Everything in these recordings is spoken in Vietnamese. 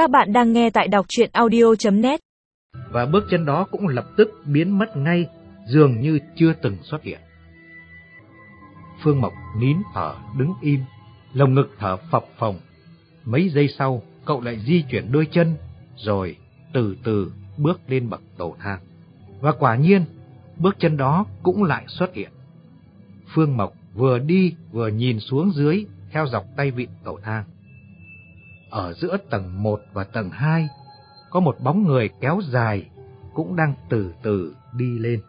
Các bạn đang nghe tại đọc chuyện audio.net Và bước chân đó cũng lập tức biến mất ngay, dường như chưa từng xuất hiện. Phương Mộc nín thở đứng im, lồng ngực thở phập phồng. Mấy giây sau, cậu lại di chuyển đôi chân, rồi từ từ bước lên bậc cầu thang. Và quả nhiên, bước chân đó cũng lại xuất hiện. Phương Mộc vừa đi vừa nhìn xuống dưới theo dọc tay vịn cầu thang. Ở giữa tầng 1 và tầng 2 có một bóng người kéo dài cũng đang từ từ đi lên.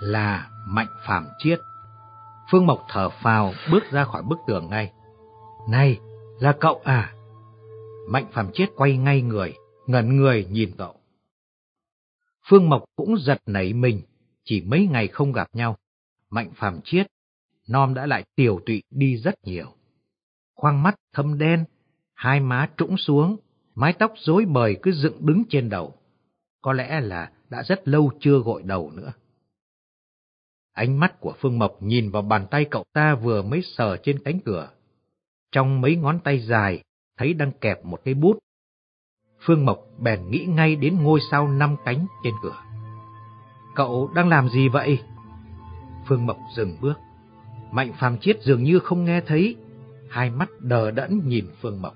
Là Mạnh Phạm Chiết. Phương Mộc thở phào bước ra khỏi bức tường ngay. Này, là cậu à? Mạnh Phạm Chiết quay ngay người, ngẩn người nhìn cậu. Phương Mộc cũng giật nảy mình, chỉ mấy ngày không gặp nhau. Mạnh Phạm Chiết, non đã lại tiểu tụy đi rất nhiều. Khoang mắt thâm đen, hai má trũng xuống, mái tóc rối bời cứ dựng đứng trên đầu. Có lẽ là đã rất lâu chưa gội đầu nữa. Ánh mắt của Phương Mộc nhìn vào bàn tay cậu ta vừa mới sờ trên cánh cửa. Trong mấy ngón tay dài, thấy đang kẹp một cái bút. Phương Mộc bèn nghĩ ngay đến ngôi sao năm cánh trên cửa. Cậu đang làm gì vậy? Phương Mộc dừng bước. Mạnh phàm chiết dường như không nghe thấy, hai mắt đờ đẫn nhìn Phương Mộc.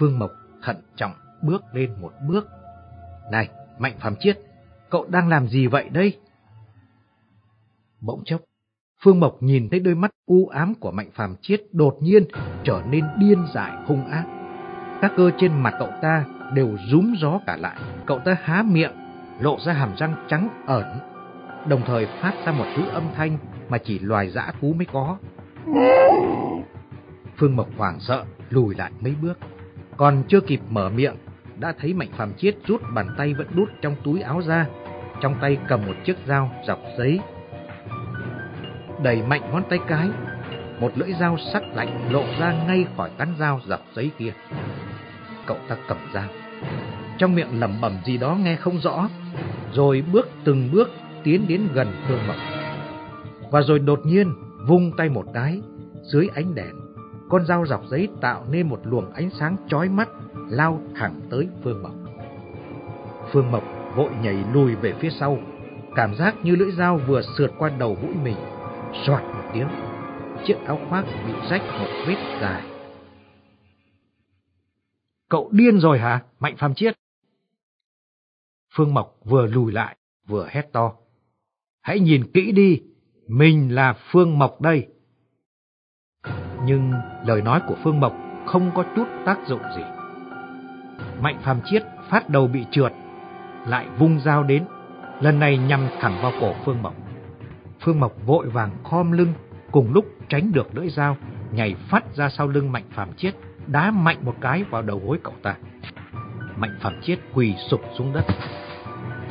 Phương Mộc thận trọng bước lên một bước. Này, Mạnh phàm chiết, cậu đang làm gì vậy đây? Bỗng chốc, Phương Mộc nhìn thấy đôi mắt u ám của Mạnh Phàm Chiết đột nhiên trở nên điên dại hung ác. Các cơ trên mặt cậu ta đều rúm gió cả lại. Cậu ta há miệng, lộ ra hàm răng trắng ẩn, đồng thời phát ra một thứ âm thanh mà chỉ loài dã thú mới có. Phương Mộc hoảng sợ, lùi lại mấy bước. Còn chưa kịp mở miệng, đã thấy Mạnh Phàm Chiết rút bàn tay vẫn đút trong túi áo ra, trong tay cầm một chiếc dao dọc giấy đẩy mạnh ngón tay cái, một lưỡi dao sắc lạnh lộ ra ngay khỏi cán dao dọc giấy kia. Cậu ta cầm dao, trong miệng lẩm bẩm gì đó nghe không rõ, rồi bước từng bước tiến đến gần Phương Mộng. Và rồi đột nhiên vung tay một cái, dưới ánh đèn, con dao dọc giấy tạo nên một luồng ánh sáng chói mắt lao thẳng tới Phương Mộc. Phương Mộc vội nhảy lùi về phía sau, cảm giác như lưỡi dao vừa sượt qua đầu mũi mình. Soạt một tiếng, chiếc áo khoác bị rách một vết dài. Cậu điên rồi hả, Mạnh Phạm Chiết? Phương Mộc vừa lùi lại, vừa hét to. Hãy nhìn kỹ đi, mình là Phương Mộc đây. Nhưng lời nói của Phương Mộc không có chút tác dụng gì. Mạnh Phạm Chiết phát đầu bị trượt, lại vung dao đến, lần này nhằm thẳng vào cổ Phương Mộc. Phương Mộc vội vàng khom lưng, cùng lúc tránh được lưỡi dao, nhảy phát ra sau lưng Mạnh Phạm Chiết, đá mạnh một cái vào đầu gối cậu ta. Mạnh Phạm Chiết quỳ sụp xuống đất.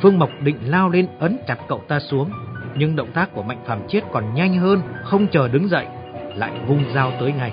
Phương Mộc định lao lên ấn chặt cậu ta xuống, nhưng động tác của Mạnh Phạm Chiết còn nhanh hơn, không chờ đứng dậy, lại vung dao tới ngay.